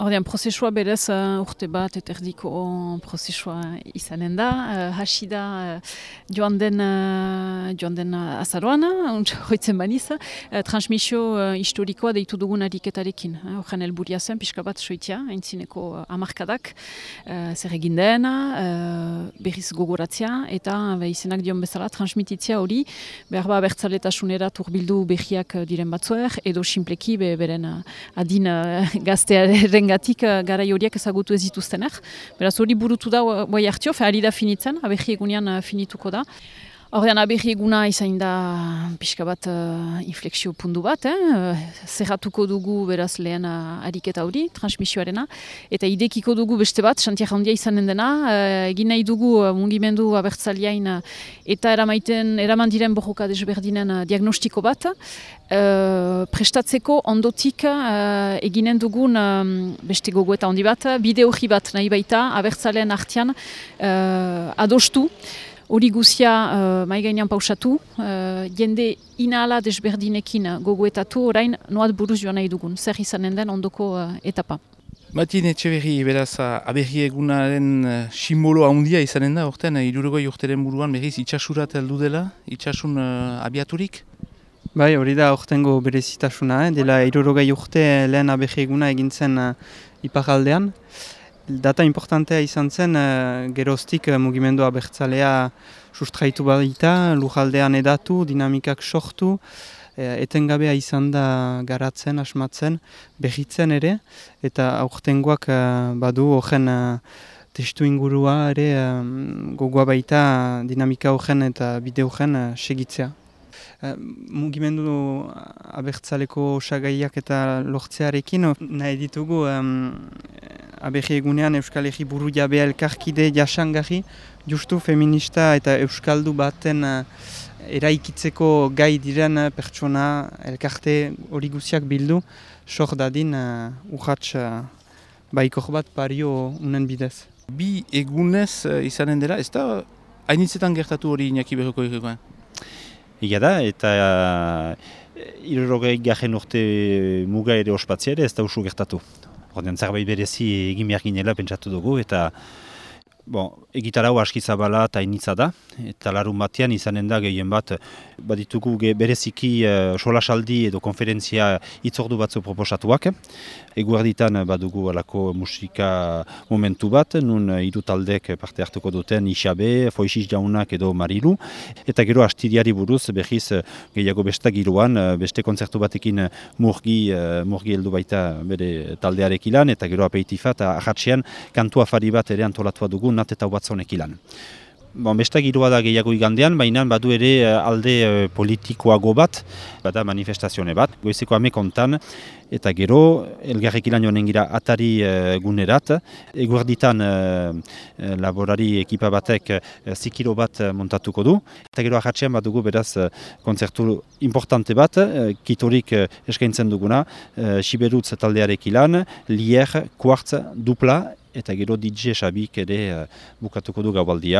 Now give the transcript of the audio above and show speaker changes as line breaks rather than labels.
Ordean, prozesua berez uh, urte bat eta erdiko prozesua izanen da. Uh, hasi da uh, joan den, uh, joan den azaroan, hoitzen baniz, uh, transmisio uh, historikoa deitu dugun ariketarekin. Horren uh, elburia zen, pixka bat soitia, haintzineko uh, amarkadak, uh, zer egin dena, uh, berriz gogoratzea, eta uh, izenak dion bezala transmititzea hori, behar ba bertzaletasunera turbildu behiak diren batzuer, edo simpleki be, beren adin uh, gaztearen gatik uh, gara horiek ezagutu ez dituztenak. Beraz hori burutu da, bai hartio, fe da finitzen, abehi egunean uh, finituko da. Horrean aberri eguna izan da pixka bat uh, inflexio pundu bat, eh? zerratuko dugu beraz lehen uh, ariketa hori, transmisioarena, eta idekiko dugu beste bat, xantiak handia izanen dena, uh, egin nahi dugu uh, mungimendu abertzaliain uh, eta eramaiten, eraman diren borroka desberdinen uh, diagnostiko bat, uh, prestatzeko ondotik uh, eginen dugun um, beste gogo eta handi bat, bide hori bat nahi baita abertzalean artian uh, adostu, hori guzia uh, maigainan pausatu, uh, jende inala desberdinekin gogoetatu orain noat buruz joan nahi dugun, zer izanen den ondoko uh, etapa.
Matin Etxeberri, beraz, aberri egunaren uh, simbolo handia izanen da, orten, uh, irurgoi urteren buruan, berriz itxasurat heldu dela, itxasun uh, abiaturik?
Bai, hori da ortengo berezitasuna, eh? dela irurgoi urte lehen aberri eguna egintzen uh, iparaldean. Data importantea izan zen, uh, geroztik uh, mugimendua bertzalea sustraitu badita, lujaldean edatu, dinamikak sortu, uh, etengabea izan da garatzen, asmatzen, behitzen ere, eta aurtengoak uh, badu horren uh, testu ingurua ere um, gogoa baita dinamika horren eta bide horren uh, segitzea. Mugimendu abertzaleko osagaiak eta lortzearekin nahi ditugu um, abehi egunean Euskal Herri buru jabea elkarkide jasangarri, justu feminista eta Euskaldu baten uh, eraikitzeko gai diren uh, pertsona elkarte hori guziak bildu, sok dadin uh, urratx uh, baikor bat pario unen bidez.
Bi egunez uh, izanen dela, ez da hainitzetan gertatu hori inaki berroko egoen?
Ega da, eta uh, irrogei garen urte muga ere ospatzea ere ez da usu gertatu. Ordean zerbait berezi egin behar ginela pentsatu dugu eta bon, egitarau aski zabala eta initza da, eta larun batean izanen da gehien bat, baditugu bereziki uh, solasaldi edo konferentzia itzordu batzu proposatuak. Eguerditan badugu alako musika momentu bat, nun hiru taldek parte hartuko duten Ixabe, Foixiz Jaunak edo Marilu. Eta gero astidiari buruz, behiz gehiago besta giroan, beste kontzertu batekin murgi, murgi heldu baita bere taldearek ilan, eta gero apeitifat, ahatzean kantu afari bat ere antolatua dugu, nat eta batzonek ilan. Bon, besta giroa da gehiago igandean, baina badu ere eh, alde uh, politikoago bat, bada manifestazione bat, goizeko amekontan, eta gero, elgarrek ilan joan engira atari uh, gunerat, eguerditan uh, laborari ekipa batek uh, zikiro bat montatuko du, eta gero ahatzean bat dugu beraz konzertu importante bat, uh, kitorik eskaintzen duguna, uh, Siberutz taldearek ilan, Lier, Quartz, Dupla, eta gero DJ Xabik ere uh, bukatuko du gaubaldia.